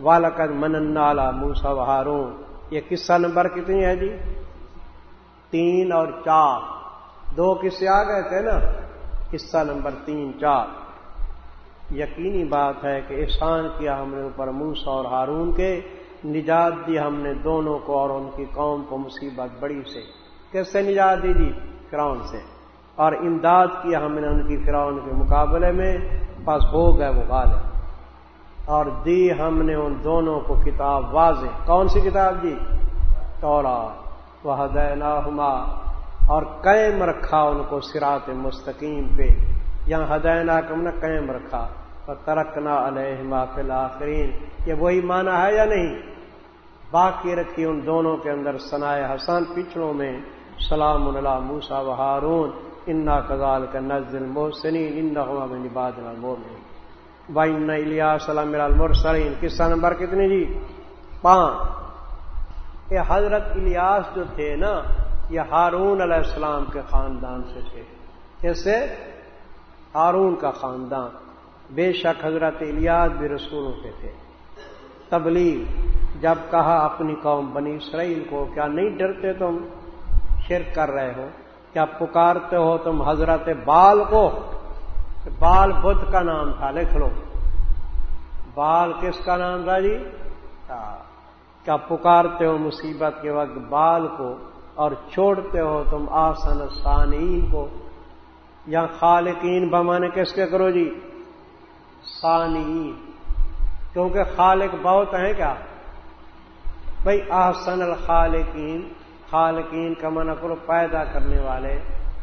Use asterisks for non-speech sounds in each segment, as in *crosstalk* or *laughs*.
والد منالا موسا ہارون۔ یہ قصہ نمبر کتنی ہے جی؟ تین اور چار۔ دو قصے آ گئے تھے نا؟ قصہ نمبر تین، چار۔ یقینی بات ہے کہ احسان کیا ہم نے اوپر موسا اور ہارون کے، نجات دی ہم نے دونوں کو اور ان کی قوم کو مصیبت بڑی سے۔ کس سے نجات دی جی؟ فرعون سے۔ اور امداد کیا ہم نے ان کی فرعون کے مقابلے میں؟ پاس ہو گئے وہ غالب۔ اور دی ہم نے ان دونوں کو کتاب واضح۔ کون سی کتاب دی؟ تورا وہ ہدینا اور قائم رکھا ان کو سرات مستقیم پہ۔ یہاں ہدینا کم نے قائم رکھا۔ اور ترکنا علیہ فی آخرین یہ وہی مانا ہے یا نہیں؟ باقی رکھی ان دونوں کے اندر سنائے حسن۔ پچھڑوں میں سلام اللہ موسا و ہارون۔ انا کزال کا نزل محسنی ان باد بائن الیا سلام المرسلین. قصہ نمبر کتنی جی؟ پانچ. یہ حضرت الیاس جو تھے نا، یہ ہارون علیہ السلام کے خاندان سے تھے۔ کیسے ہارون کا خاندان، بے شک حضرت الیاس بھی رسولوں کے تھے۔ تبلیغ، جب کہا اپنی قوم بنی اسرائیل کو، کیا نہیں ڈرتے تم؟ شرک کر رہے ہو؟ کیا پکارتے ہو تم حضرت بال کو؟ بال بدھ کا نام تھا، لکھ لو۔ بال کس کا نام تھا جی؟ کیا پکارتے ہو مصیبت کے وقت بال کو اور چھوڑتے ہو تم آسن سانین کو؟ یا خالقین بمانے کس کے کرو جی؟ سانین کیونکہ خالق بہت ہیں کیا؟ بھائی آسن الخالقین، خالقین کا منع کرو، پیدا کرنے والے۔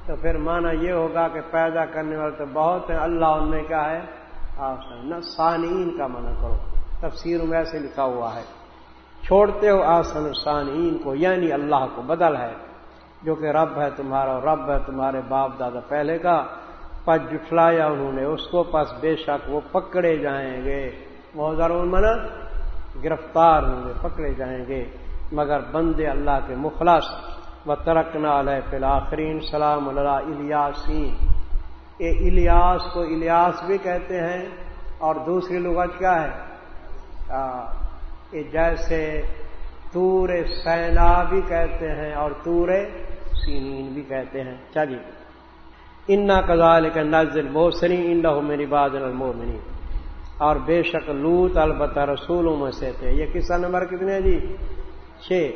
تو پھر مانا یہ ہوگا کہ پیدا کرنے والے تو بہت ہیں، اللہ ان میں کیا ہے؟ آسن نہ سانین کا منع کرو تفسیر میں ایسے لکھا ہوا ہے۔ چھوڑتے ہو آسن سانین کو یعنی اللہ کو بدل ہے، جو کہ رب ہے تمہارا رب ہے تمہارے باپ دادا پہلے کا۔ پس جٹلایا انہوں نے، اس کو پس بے شک وہ پکڑے جائیں گے۔ بہت ضرور منع گرفتار ہوں گے، پکڑے جائیں گے۔ مگر بندے اللہ کے مخلص و ترکنا علیہ فی سلام اللہ الیاسین۔ یہ الیاس کو الیاس بھی کہتے ہیں اور دوسری لغت کیا ہے؟ یہ جیسے تور سینا بھی کہتے ہیں اور تور سینین بھی کہتے ہیں۔ چلیے جی۔ انا کزال کا نزل موسنی ان میری بادل المومنی اور بے شک لوت البتہ رسولوں میں سے تھے۔ یہ قصہ نمبر کتنے جی؟ چھ۔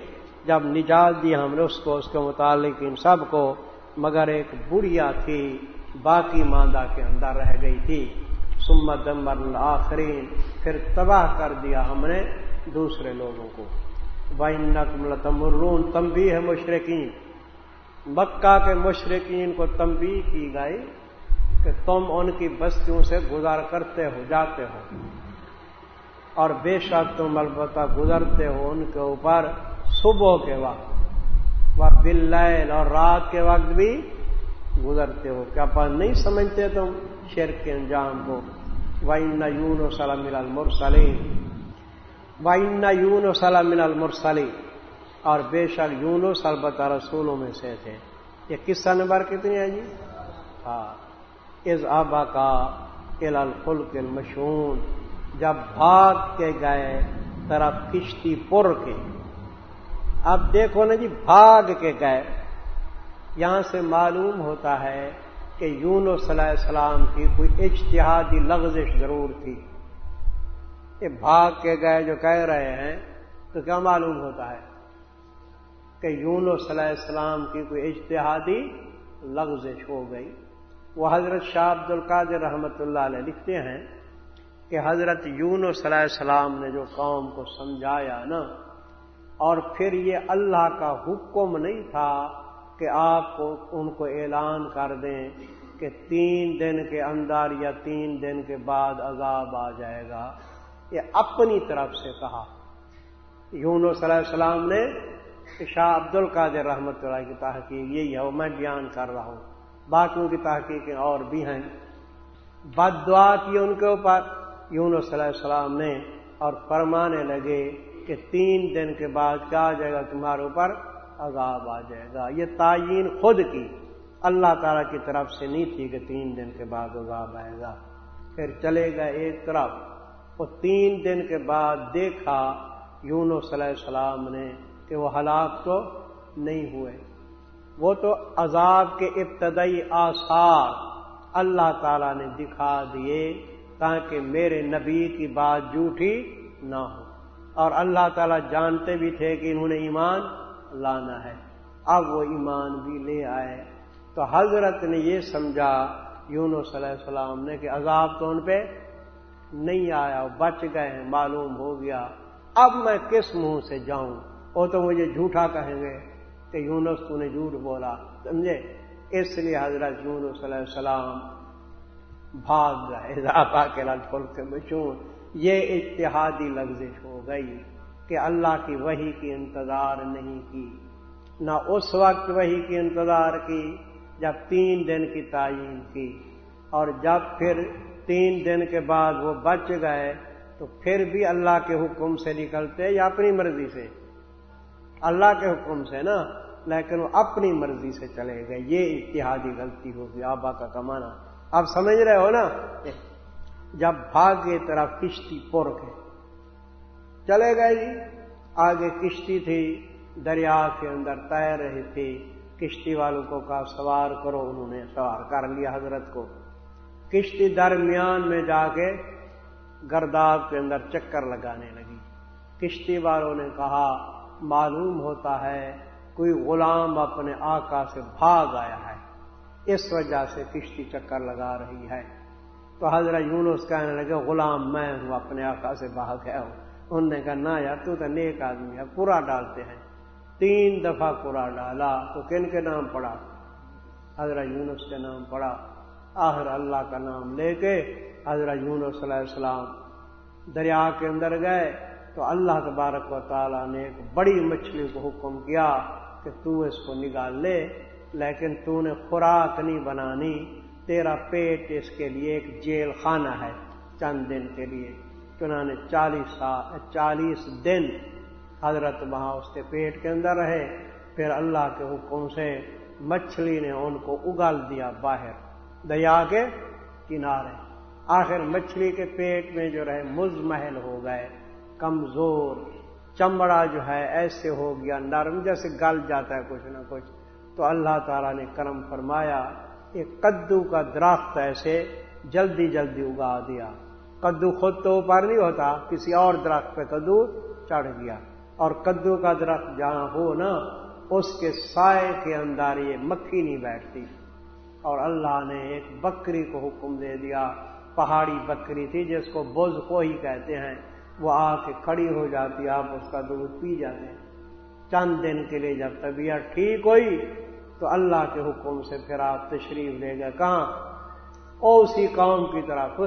جب نجات دی ہم نے اس کو، اس کے متعلق ان سب کو، مگر ایک بڑھیا تھی باقی ماندہ کے اندر رہ گئی تھی۔ سمت دمبر آخرین پھر تباہ کر دیا ہم نے دوسرے لوگوں کو۔ تمرون تمبی ہے مشرقین مکہ کے مشرقین کو تمبی کی گئی کہ تم ان کی بستیوں سے گزار کرتے ہو، جاتے ہو۔ اور بے شک تم البتہ گزرتے ہو ان کے اوپر۔ صبح کے وقت وہ بل اور رات کے وقت بھی گزرتے ہو۔ کیا پر نہیں سمجھتے تم شیر کے انجام کو؟ وائن یون و سلام المرسلیم وائن یون و سلام المرسلی اور بے شک یون و سلبتہ رسولوں میں سے تھے۔ یہ قصہ نمبر کتنی ہے جی؟ ہاں۔ از آبا کا الفل کے مشہور جب بھاگ کے گئے طرف کشتی پور کے۔ اب دیکھو نا جی بھاگ کے گئے۔ یہاں سے معلوم ہوتا ہے کہ یون و صلی السلام کی کوئی اجتہادی لغزش ضرور تھی۔ کہ بھاگ کے گئے جو کہہ رہے ہیں، تو کیا معلوم ہوتا ہے کہ یون و صلی السلام کی کوئی اجتہادی لغزش ہو گئی؟ وہ حضرت شاہ عبد القادر رحمۃ اللہ علیہ لکھتے ہیں کہ حضرت یون و صلی السلام نے جو قوم کو سمجھایا نا اور پھر یہ اللہ کا حکم نہیں تھا کہ آپ کو ان کو اعلان کر دیں کہ تین دن کے اندر یا تین دن کے بعد عذاب آ جائے گا۔ یہ اپنی طرف سے کہا۔ یون صلی اللہ السلام نے شاہ عبد القادر رحمۃ اللہ کی تحقیق یہی ہے، وہ میں بیان کر رہا ہوں۔ باقیوں کی تحقیقیں اور بھی ہیں۔ بد دعا کی ان کے اوپر۔ یون صلی اللہ السلام نے اور فرمانے لگے کہ تین دن کے بعد کیا آ جائے گا؟ تمہارے اوپر عذاب آ جائے گا۔ یہ تعین خود کی اللہ تعالی کی طرف سے نہیں تھی کہ تین دن کے بعد عذاب آئے گا۔ پھر چلے گئے ایک طرف۔ وہ تین دن کے بعد دیکھا یونو صلی السلام نے کہ وہ ہلاک تو نہیں ہوئے۔ وہ تو عذاب کے ابتدائی آثار اللہ تعالی نے دکھا دیے تاکہ میرے نبی کی بات جھوٹی نہ ہو۔ اور اللہ تعالیٰ جانتے بھی تھے کہ انہوں نے ایمان لانا ہے۔ اب وہ ایمان بھی لے آئے۔ تو حضرت نے یہ سمجھا یونو صلی اللہ علیہ السلام نے کہ عذاب تو ان پہ نہیں آیا بچ گئے ہیں، معلوم ہو گیا۔ اب میں کس منہ سے جاؤں؟ وہ تو مجھے جھوٹا کہیں گے کہ یونس تو نے جھوٹ بولا، سمجھے؟ اس لیے حضرت یونس علیہ السلام بھاگ گئے۔ اضافہ کے لال کے بچوں یہ اتحادی لفزش ہو گئی کہ اللہ کی وہی کی انتظار نہیں کی، نہ اس وقت وہی کی انتظار کی، جب تین دن کی تعین کی۔ اور جب پھر تین دن کے بعد وہ بچ گئے، تو پھر بھی اللہ کے حکم سے نکلتے یا اپنی مرضی سے؟ اللہ کے حکم سے نا، لیکن وہ اپنی مرضی سے چلے گئے۔ یہ اتحادی غلطی ہوگی آبا کا کمانا۔ آپ سمجھ رہے ہو نا؟ جب بھاگے طرف کشتی پور کے چلے گئے جی۔ آگے کشتی تھی۔ دریا کے اندر تیر رہی تھی کشتی والوں کو کہا، سوار کرو۔ انہوں نے سوار کر لیا حضرت کو۔ کشتی درمیان میں جا کے گرداب کے اندر چکر لگانے لگی۔ کشتی والوں نے کہا، معلوم ہوتا ہے کوئی غلام اپنے آقا سے بھاگ آیا ہے۔ اس وجہ سے کشتی چکر لگا رہی ہے۔ تو حضرت یونس کہنے لگے، غلام میں ہوں، اپنے آقا سے بھاگ گیا ہوں. انہوں نے کہا، نہ یار، تو تو نیک آدمی ہے پورا ڈالتے ہیں۔ تین دفعہ پورا ڈالا، تو کن کے نام پڑا حضرت یونس کے نام پڑا آخر اللہ کا نام لے کے حضرت یونس صلی علیہ السلام دریا کے اندر گئے۔ تو اللہ تبارک و تعالیٰ نے ایک بڑی مچھلی کو حکم کیا کہ تو اس کو نکال لے، لیکن تو نے خوراک نہیں بنانی۔ تیرا پیٹ اس کے لیے ایک جیل خانہ ہے چند دن کے لیے۔ چنانے چالیس سال چالیس دن حضرت وہاں اس کے پیٹ کے اندر رہے۔ پھر اللہ کے حکم سے مچھلی نے ان کو اگال دیا باہر۔ دریا کے کنارے۔ آخر مچھلی کے پیٹ میں جو رہے مز محل ہو گئے۔ کمزور۔ چمڑا جو ہے، ایسے ہو گیا، نرم، جیسے گل جاتا ہے کچھ نہ کچھ۔ تو اللہ تعالیٰ نے کرم فرمایا۔ ایک کدو کا درخت ایسے جلدی جلدی اگا دیا۔ کدو خود تو اوپر نہیں ہوتا، کسی اور درخت پہ کدو چڑھ گیا۔ اور کدو کا درخت جہاں ہو نا، اس کے سائے کے اندر یہ مکھی نہیں بیٹھتی۔ اور اللہ نے ایک بکری کو حکم دے دیا۔ پہاڑی بکری تھی جس کو بوز کو ہی کہتے ہیں۔ وہ آ کے کھڑی ہو جاتی، آپ اس کا دودھ پی جاتے۔ ہیں چند دن کے لیے جب طبیعت ٹھیک ہوئی تو اللہ کے حکم سے پھر آپ تشریف لے گئے۔ کہاں؟ او اسی قوم کی طرف۔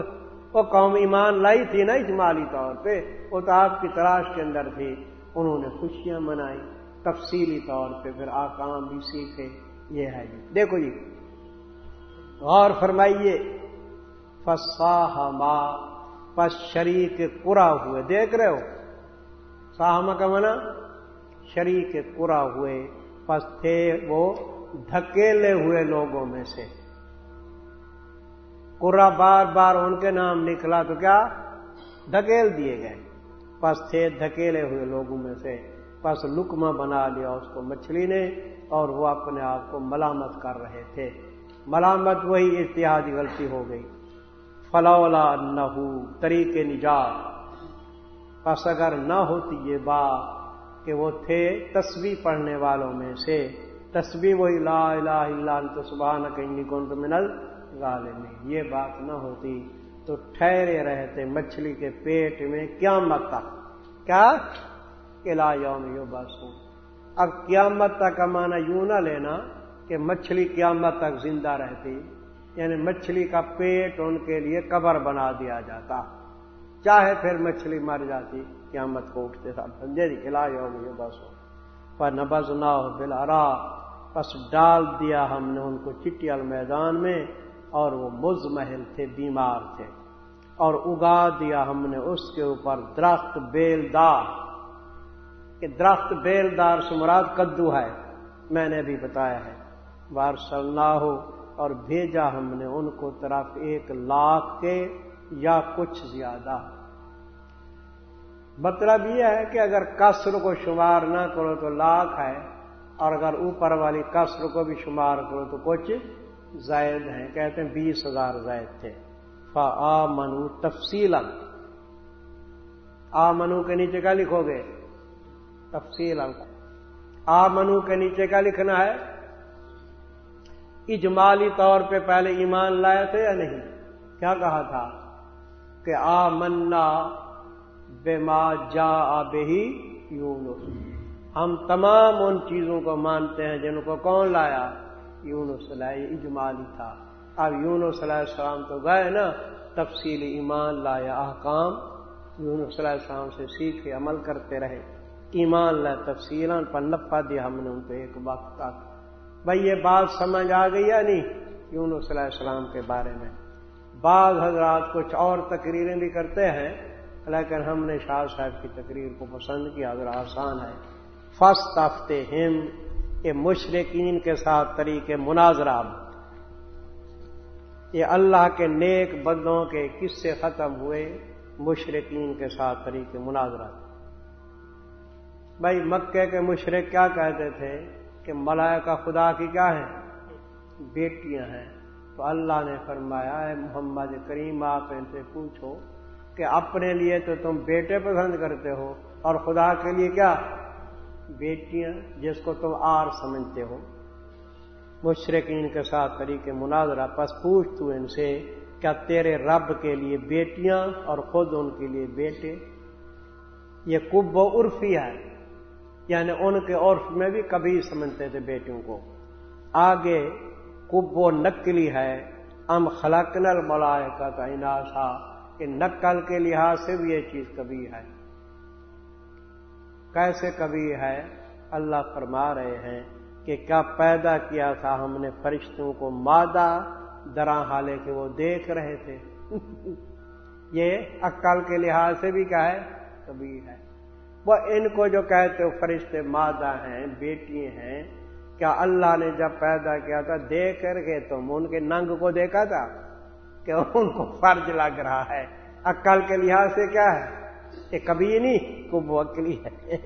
وہ قوم ایمان لائی تھی نا اجمالی طور پہ۔ وہ تو آپ کی تلاش کے اندر تھی۔ انہوں نے خوشیاں منائی تفصیلی طور پہ پھر آکام بھی سیکھے۔ یہ ہے جی۔ دیکھو جی۔ غور فرمائیے۔ فساہ پس شریک پورا ہوئے۔ دیکھ رہے ہو۔ ساہما کا منع شریک پورا ہوئے۔ پس تھے وہ دھکیلے ہوئے لوگوں میں سے۔ قرا بار بار ان کے نام نکلا تو کیا؟ دھکیل دیے گئے۔ پس تھے دھکیلے ہوئے لوگوں میں سے۔ پس لکما بنا لیا اس کو مچھلی نے اور وہ اپنے آپ کو ملامت کر رہے تھے۔ ملامت وہی اتحادی غلطی ہو گئی۔ فلولا نہ طریق نجات۔ پس اگر نہ ہوتی یہ بات کہ وہ تھے تصویر پڑھنے والوں میں سے۔ تصویر وہی لا الہ الا انت سبحان کہیں کون تو منل گالے یہ بات نہ ہوتی تو ٹھہرے رہتے مچھلی کے پیٹ میں قیامت تک۔ کیا؟ الا یوم یو باسو اب قیامت تک کا معنی یوں نہ لینا کہ مچھلی قیامت تک زندہ رہتی یعنی مچھلی کا پیٹ ان کے لیے قبر بنا دیا جاتا۔ چاہے پھر مچھلی مر جاتی، قیامت کو اٹھتے تھا سمجھے جی یوم یو باسو پر نبز نہ ہو بلارا پس ڈال دیا ہم نے ان کو چٹیال میدان میں اور وہ مز محل تھے، بیمار تھے۔ اور اگا دیا ہم نے اس کے اوپر درخت بیلدار۔ کہ درخت بیلدار سمراد کدو ہے، میں نے بھی بتایا ہے۔ بار سلنا ہو اور بھیجا ہم نے ان کو طرف ایک لاکھ کے یا کچھ زیادہ۔ مطلب یہ ہے کہ اگر کسر کو شمار نہ کرو تو لاکھ ہے۔ اور اگر اوپر والی کسر کو بھی شمار کرو تو کچھ زائد ہیں۔ کہتے ہیں بیس ہزار زائد تھے۔ فا آ منو تفصیل آ منو کے نیچے کا لکھو گے؟ تفصیل آ منو کے نیچے کا لکھنا ہے؟ اجمالی طور پہ پہلے ایمان لائے تھے یا نہیں؟ کیا کہا تھا؟ کہ آ منا بے ما جا آبے ہی یونس۔ ہم تمام ان چیزوں کو مانتے ہیں جن کو کون لایا؟ یونس علیہ اجمالی تھا۔ اب یونس علیہ السلام تو گئے نا، تفصیل ایمان لایا، احکام۔ یونس علیہ السلام سے سیکھے عمل کرتے رہے۔ ایمان لا تفصیل پر نفا دیا ہم نے ان کو ایک وقت تک۔ بھائی یہ بات سمجھ آ گئی یا نہیں؟ یونس علیہ السلام کے بارے میں۔ بعض حضرات کچھ اور تقریریں بھی کرتے ہیں، لیکن ہم نے شاہ صاحب کی تقریر کو پسند کیا اگر آسان ہے۔ فسٹ ہفتے ہم یہ مشرقین کے ساتھ طریقے مناظرہ۔ یہ اللہ کے نیک بندوں کے کس سے ختم ہوئے مشرقین کے ساتھ طریقے مناظرہ۔ بھائی مکے کے مشرق کیا کہتے تھے کہ ملائکہ خدا کی کیا ہے بیٹیاں ہیں۔ تو اللہ نے فرمایا ہے محمد کریم، آپ ان سے پوچھو کہ اپنے لیے تو تم بیٹے پسند کرتے ہو، اور خدا کے لیے کیا؟ بیٹیاں جس کو تم آر سمجھتے ہو۔ مشرقین کے ساتھ طریقے مناظرہ، پس پوچھ تو ان سے، کیا تیرے رب کے لیے بیٹیاں اور خود ان کے لیے بیٹے؟ یہ کب و عرفی ہے۔ یعنی ان کے عرف میں بھی کبھی سمجھتے تھے بیٹیوں کو۔ آگے کب و نقلی ہے۔ ام خلقنل ملائے کا اناسا۔ کہ نقل کے لحاظ سے بھی یہ چیز کبھی ہے۔ کیسے کبھی ہے؟ اللہ فرما رہے ہیں کہ کیا پیدا کیا تھا ہم نے فرشتوں کو؟ مادہ درا حالے کے وہ دیکھ رہے تھے۔ *laughs* یہ عقل کے لحاظ سے بھی کیا ہے؟ کبھی ہے۔ وہ ان کو جو کہتے ہو فرشتے مادہ ہیں بیٹی ہیں، کیا اللہ نے جب پیدا کیا تھا دیکھ کر کے تم ان کے ننگ کو دیکھا تھا؟ کہ *laughs* ان کو فرض لگ رہا ہے۔ عقل کے لحاظ سے کیا ہے؟ یہ کبھی نہیں کو بکلی ہے۔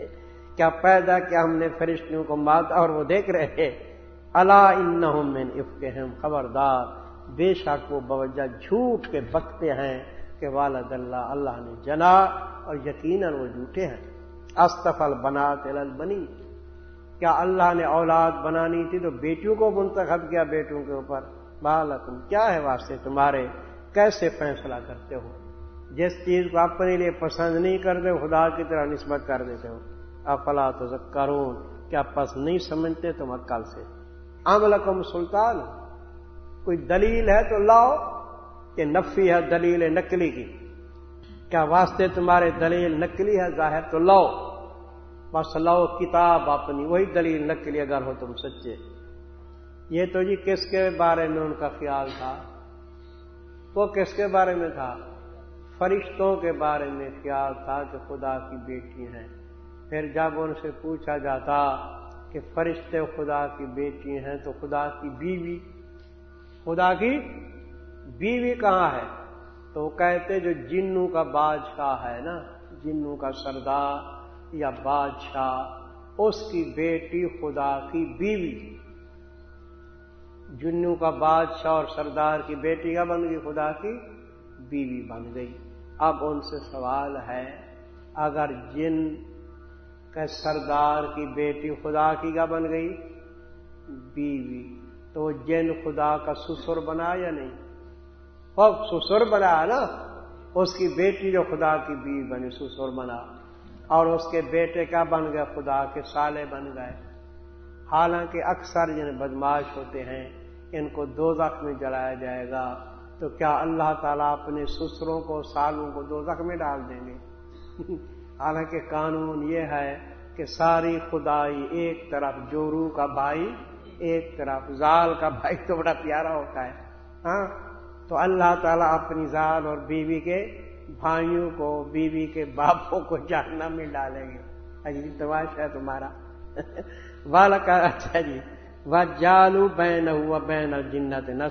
کیا پیدا کیا ہم نے فرشتوں کو مات اور وہ دیکھ رہے ہیں۔ اللہ ان افکہم خبردار۔ بے شک وہ بوجہ جھوٹ کے بکتے ہیں کہ والد اللہ اللہ نے جنا اور یقیناً وہ جھوٹے ہیں۔ استفل بنا تل بنی کیا اللہ نے اولاد بنانی تھی تو بیٹیوں کو منتخب کیا بیٹوں کے اوپر؟ بالکل کیا ہے واسطے تمہارے؟ کیسے فیصلہ کرتے ہو؟ جس چیز کو اپنے لیے پسند نہیں کرتے، خدا کی طرح نسبت کر دیتے ہو۔ افلا تو کرون کیا پس نہیں سمجھتے؟ تم عقل سے۔ عمل سلطان، کوئی دلیل ہے تو لاؤ کہ نفی ہے، دلیل نکلی کی۔ کیا واسطے تمہارے دلیل نکلی ہے؟ ظاہر تو لاؤ۔ بس لاؤ کتاب اپنی، وہی دلیل نکلی اگر ہو تم سچے۔ یہ تو جی کس کے بارے میں ان کا خیال تھا؟ وہ کس کے بارے میں تھا؟ فرشتوں کے بارے میں خیال تھا کہ خدا کی بیٹی ہیں۔ پھر جب ان سے پوچھا جاتا کہ فرشتے خدا کی بیٹی ہیں تو خدا کی بیوی، خدا کی بیوی کہاں ہے؟ تو وہ کہتے جو جنوں کا بادشاہ ہے نا، جنوں کا سردار یا بادشاہ، اس کی بیٹی خدا کی بیوی۔ جنوں کا بادشاہ اور سردار کی بیٹی کا بن گئی؟ خدا کی بیوی بن گئی۔ اب ان سے سوال ہے، اگر جن کے سردار کی بیٹی خدا کی کیا بن گئی، بیوی، تو جن خدا کا سسر بنا یا نہیں؟ وہ سسر بنا نا، اس کی بیٹی جو خدا کی بیوی بنی، سسر بنا۔ اور اس کے بیٹے کا بن گئے، خدا کے سالے بن گئے۔ حالانکہ اکثر جن بدماش ہوتے ہیں، ان کو دو میں جلایا جائے گا۔ تو کیا اللہ تعالیٰ اپنے سسروں کو سالوں کو دو میں ڈال دیں گے؟ *laughs* حالانکہ قانون یہ ہے کہ ساری خدائی ایک طرف جورو کا بھائی، ایک طرف زال کا بھائی، تو بڑا پیارا ہوتا ہے۔ ہاں؟ تو اللہ تعالیٰ اپنی زال اور بیوی کے بھائیوں کو، بیوی کے باپوں کو جاننا میں ڈالیں گے۔ اجی تماش ہے تمہارا۔ *laughs* والا کا اچھا جی۔ وہ جالو بین ہوا بین جنت نہ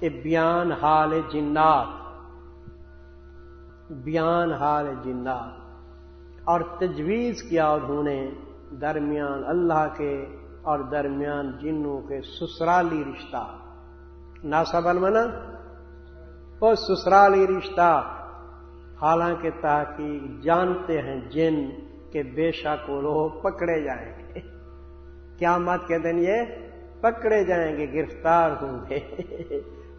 بیان حال جنات۔ بیان حال جنات۔ اور تجویز کیا انہوں نے درمیان اللہ کے اور درمیان جنوں کے سسرالی رشتہ۔ ناسب المنا وہ سسرالی رشتہ۔ حالانکہ تحقیق جانتے ہیں جن کے بے شک وہ لوگ پکڑے جائیں گے۔ کیا مت کے دن یہ پکڑے جائیں گے، گرفتار ہوں گے۔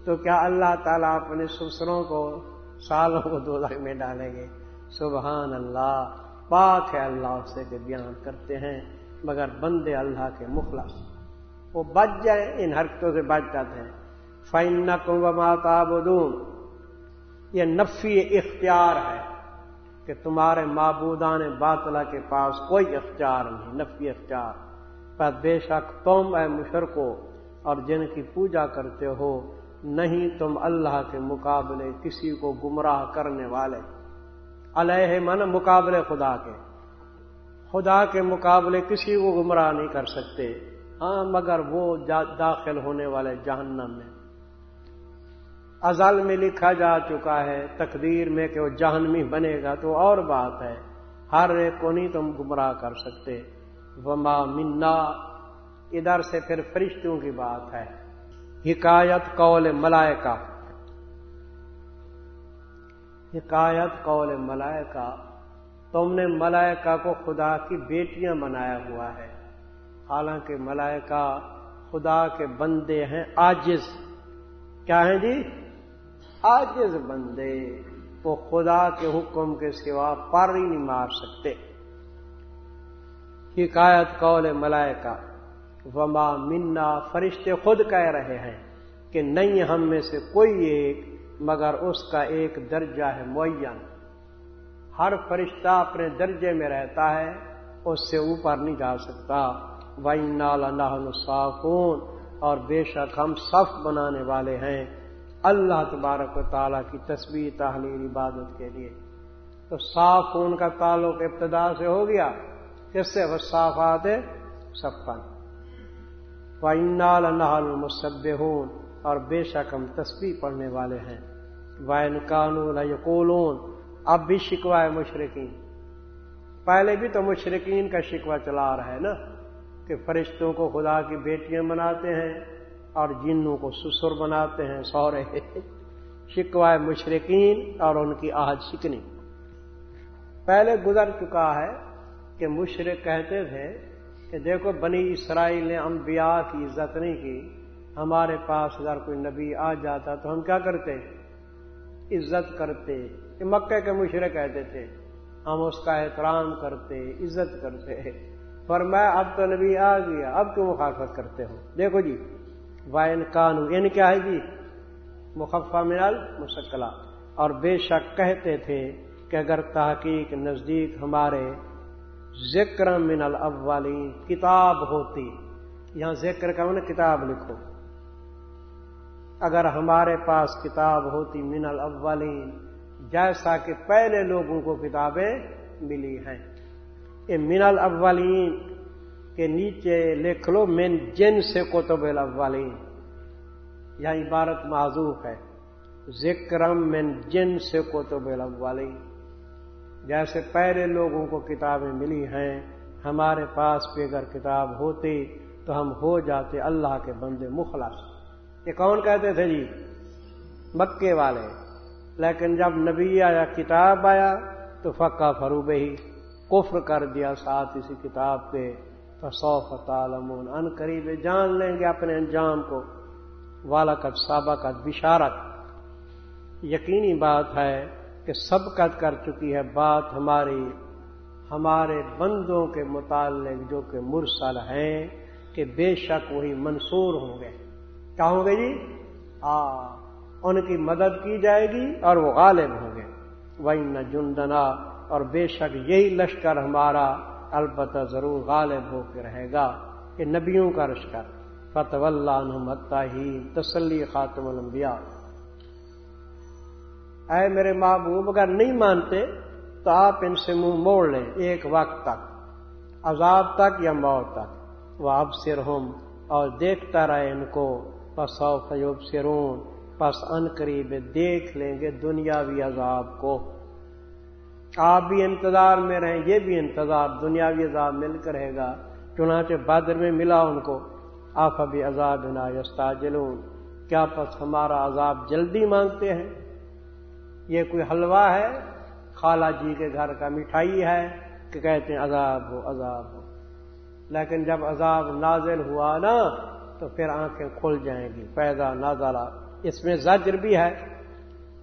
تو کیا اللہ تعالیٰ اپنے سسروں کو سالوں کو دو لگ میں ڈالیں گے؟ سبحان اللہ، پاک ہے اللہ سے کہ بیان کرتے ہیں، مگر بندے اللہ کے مخلص۔ وہ بچ جائیں ان حرکتوں سے بچ جاتے ہیں۔ فائن کو ماتا یہ نفی اختیار ہے کہ تمہارے معبودان باطلا کے پاس کوئی اختیار نہیں، نفی اختیار۔ پر بے شک تم اے مشرقو اور جن کی پوجا کرتے ہو نہیں تم اللہ کے مقابلے کسی کو گمراہ کرنے والے۔ علیہ من مقابلے خدا کے۔ خدا کے مقابلے کسی کو گمراہ نہیں کر سکتے۔ ہاں مگر وہ داخل ہونے والے جہنم میں۔ ازل میں لکھا جا چکا ہے تقدیر میں کہ وہ جہنمی بنے گا تو اور بات ہے۔ ہر ایک کو نہیں تم گمراہ کر سکتے۔ وما منا ادھر سے پھر فرشتوں کی بات ہے۔ حکایت قول ملائکہ۔ حکایت قول ملائکہ۔ تم نے ملائکہ کو خدا کی بیٹیاں بنایا ہوا ہے۔ حالانکہ ملائکہ خدا کے بندے ہیں آجز کیا ہیں جی؟ آجز بندے۔ وہ خدا کے حکم کے سوا پر ہی نہیں مار سکتے۔ حکایت قول ملائکہ۔ وما منا فرشتے خود کہہ رہے ہیں کہ نہیں ہم میں سے کوئی ایک، مگر اس کا ایک درجہ ہے معین۔ ہر فرشتہ اپنے درجے میں رہتا ہے، اس سے اوپر نہیں جا سکتا۔ وائن صافون۔ اور بے شک ہم صف بنانے والے ہیں۔ اللہ تبارک و تعالیٰ کی تصویر تحلیل، عبادت کے لیے۔ تو صاف خون کا تعلق ابتدا سے ہو گیا کس سے وہ صاف آتے سفن مصب ہوں اور بے شک ہم تصویر پڑھنے والے ہیں۔ وائن قانون یقولون اب بھی شکوا ہے مشرقین پہلے بھی تو مشرقین کا شکوا چلا رہا ہے نا، کہ فرشتوں کو خدا کی بیٹیاں بناتے ہیں اور جنوں کو سسر بناتے ہیں، سورے۔ شکوا مشرقین اور ان کی آہد شکنی۔ پہلے گزر چکا ہے کہ مشرق کہتے تھے کہ دیکھو بنی اسرائیل نے انبیاء کی عزت نہیں کی، ہمارے پاس اگر کوئی نبی آ جاتا تو ہم کیا کرتے؟ عزت کرتے، کہ مکہ کے مشرے کہتے تھے، ہم اس کا احترام کرتے، عزت کرتے۔ پر میں اب تو نبی آ گیا، اب کیوں مخالفت کرتے ہو؟ دیکھو جی وائن کانو یعنی کیا ہے جی؟ مخفا منال مسکلا اور بے شک کہتے تھے کہ اگر تحقیق نزدیک ہمارے ذکر من الاولین، کتاب ہوتی۔ یہاں ذکر کا من کتاب لکھو۔ اگر ہمارے پاس کتاب ہوتی من الاولین، جیسا کہ پہلے لوگوں کو کتابیں ملی ہیں۔ یہ من الاولین کے نیچے لکھ لو، من جن سے کتب الاولین۔ یہاں عبارت معذوف ہے۔ ذکرم من جن سے کتب الاولین۔ جیسے پہلے لوگوں کو کتابیں ملی ہیں، ہمارے پاس بھی اگر کتاب ہوتی تو ہم ہو جاتے اللہ کے بندے مخلص۔ یہ کون کہتے تھے جی؟ مکے والے۔ لیکن جب نبی آیا، کتاب آیا تو فقہ فروب ہی کفر کر دیا ساتھ اسی کتاب پہ۔ تو سو فتالمون ان قریب جان لیں گے اپنے انجام کو۔ والا والد سابقت بشارت۔ یقینی بات ہے کہ سبقت کر چکی ہے بات ہماری، ہمارے بندوں کے متعلق جو کہ مرسل ہیں کہ بے شک وہی منصور ہوں گے۔ کیا ہوں گے جی؟ آ، ان کی مدد کی جائے گی اور وہ غالب ہوں گے۔ وہی نہ جندنا، اور بے شک یہی لشکر ہمارا البتہ ضرور غالب ہو کے رہے گا کہ نبیوں کا لشکر۔ فتح اللہ ہی تسلی خاتم الانبیاء۔ اے میرے محبوب، اگر نہیں مانتے تو آپ ان سے منہ موڑ لیں ایک وقت تک، عذاب تک یا موت تک۔ وہ اب سر ہوں اور دیکھتا رہے ان کو۔ بس فیوب سرون پس ان قریب دیکھ لیں گے دنیاوی عذاب کو۔ آپ بھی انتظار میں رہیں، یہ بھی انتظار دنیاوی عذاب مل کر رہے گا۔ چنانچہ بدر میں ملا ان کو۔ آپ ابھی عذاب بنا یستا کیا پس ہمارا عذاب جلدی مانگتے ہیں؟ یہ کوئی حلوہ ہے؟ خالہ جی کے گھر کا مٹھائی ہے کہ کہتے ہیں عذاب ہو عذاب ہو۔ لیکن جب عذاب نازل ہوا نا، تو پھر آنکھیں کھل جائیں گی، پیدا نازلہ۔ اس میں زجر بھی ہے۔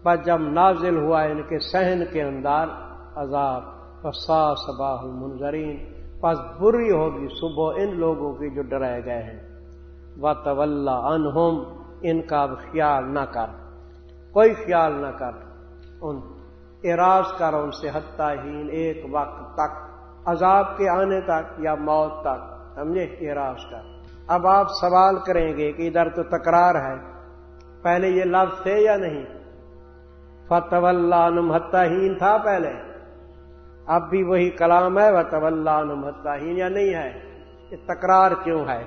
پر جب نازل ہوا ان کے سہن کے اندر عذاب پسا صباح المنظرین پس بری ہوگی صبح ان لوگوں کی جو ڈرائے گئے ہیں۔ و طول انہم ان کا خیال نہ کر۔ کوئی خیال نہ کر۔ ان اراض کر ان سے حتین ایک وقت تک، عذاب کے آنے تک یا موت تک سمجھے اراض کر اب آپ سوال کریں گے کہ ادھر تو تکرار ہے، پہلے یہ لفظ تھے یا نہیں؟ فتو اللہ نمحتین تھا پہلے۔ اب بھی وہی کلام ہے وہ طول نمحتین یا نہیں ہے؟ یہ تکرار کیوں ہے؟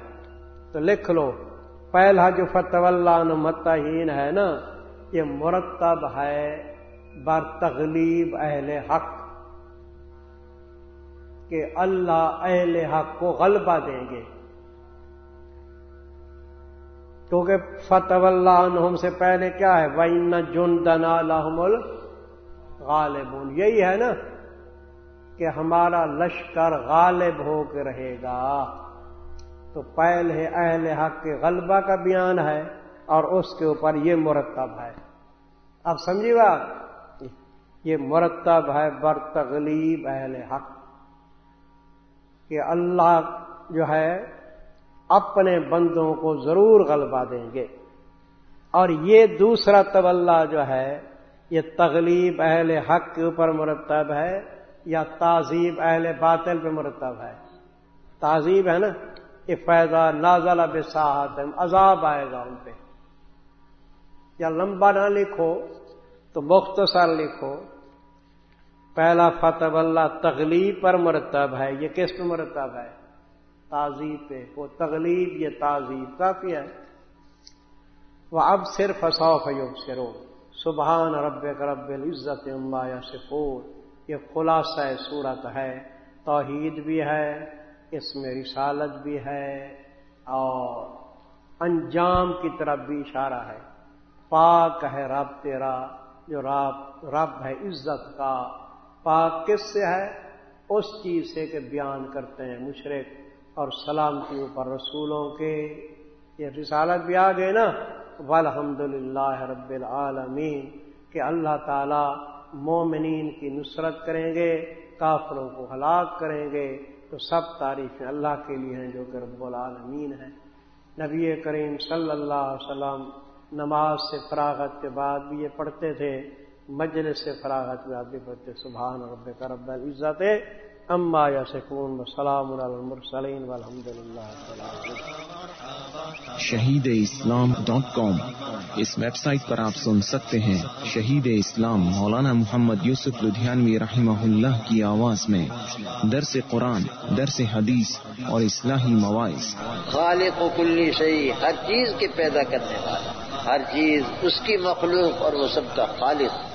تو لکھ لو۔ پہلا جو فتو اللہ نمحتین ہے نا، یہ مرتب ہے۔ بر تغلیب اہل حق کہ اللہ اہل حق کو غلبہ دیں گے۔ کیونکہ فتح اللہ عنہم سے پہلے کیا ہے؟ وین جن دنا لحمل غالب یہی ہے نا کہ ہمارا لشکر غالب ہو کے رہے گا۔ تو پہلے اہل حق کے غلبہ کا بیان ہے اور اس کے اوپر یہ مرتب ہے۔ اب سمجھی بات یہ مرتب ہے بر تغلیب اہل حق کہ اللہ جو ہے اپنے بندوں کو ضرور غلبہ دیں گے اور یہ دوسرا طلّہ جو ہے یہ تغلیب اہل حق کے اوپر مرتب ہے یا تعزیب اہل باطل پہ مرتب ہے تعزیب ہے نا یہ فیضا نازل اب عذاب آئے گا ان پہ۔ یا لمبا نہ لکھو تو مختصر لکھو۔ پہلا فتح اللہ تغلیب پر مرتب ہے، یہ کس پہ مرتب ہے؟ تعزیب پہ۔ وہ تغلیب یہ تعزیب کافی ہے۔ وہ اب صرف اصوف یوگ سرو سبحان رب رب العزت یا سفور یہ خلاصہ صورت ہے۔ توحید بھی ہے اس میں رسالت بھی ہے اور انجام کی طرف بھی اشارہ ہے۔ پاک ہے رب تیرا، جو رب رب ہے عزت کا۔ پاک کس سے ہے؟ اس چیز سے کہ بیان کرتے ہیں مشرق اور سلامتی اوپر رسولوں کے۔ یہ رسالت بھی آ گئے نا۔ والحمد للہ رب العالمین کہ اللہ تعالی مومنین کی نصرت کریں گے، کافروں کو ہلاک کریں گے۔ تو سب تعریفیں اللہ کے لیے ہیں جو کہ رب العالمین ہے نبی کریم صلی اللہ علیہ وسلم نماز سے فراغت کے بعد بھی یہ پڑھتے تھے۔ مجلس سے فراغت میں بھی پڑھتے سبحان رب کا رب العزت اما یا سکون سلام المرسلین والحمد للہ شہید اسلام ڈاٹ کام اس ویب سائٹ پر آپ سن سکتے ہیں شہید اسلام مولانا محمد یوسف لدھیانوی رحمہ اللہ کی آواز میں درس قرآن درس حدیث اور اصلاحی مواعث۔ خالق و کلی صحیح ہر چیز کے پیدا کرنے والا ہر چیز اس کی مخلوق اور وہ سب کا خالق۔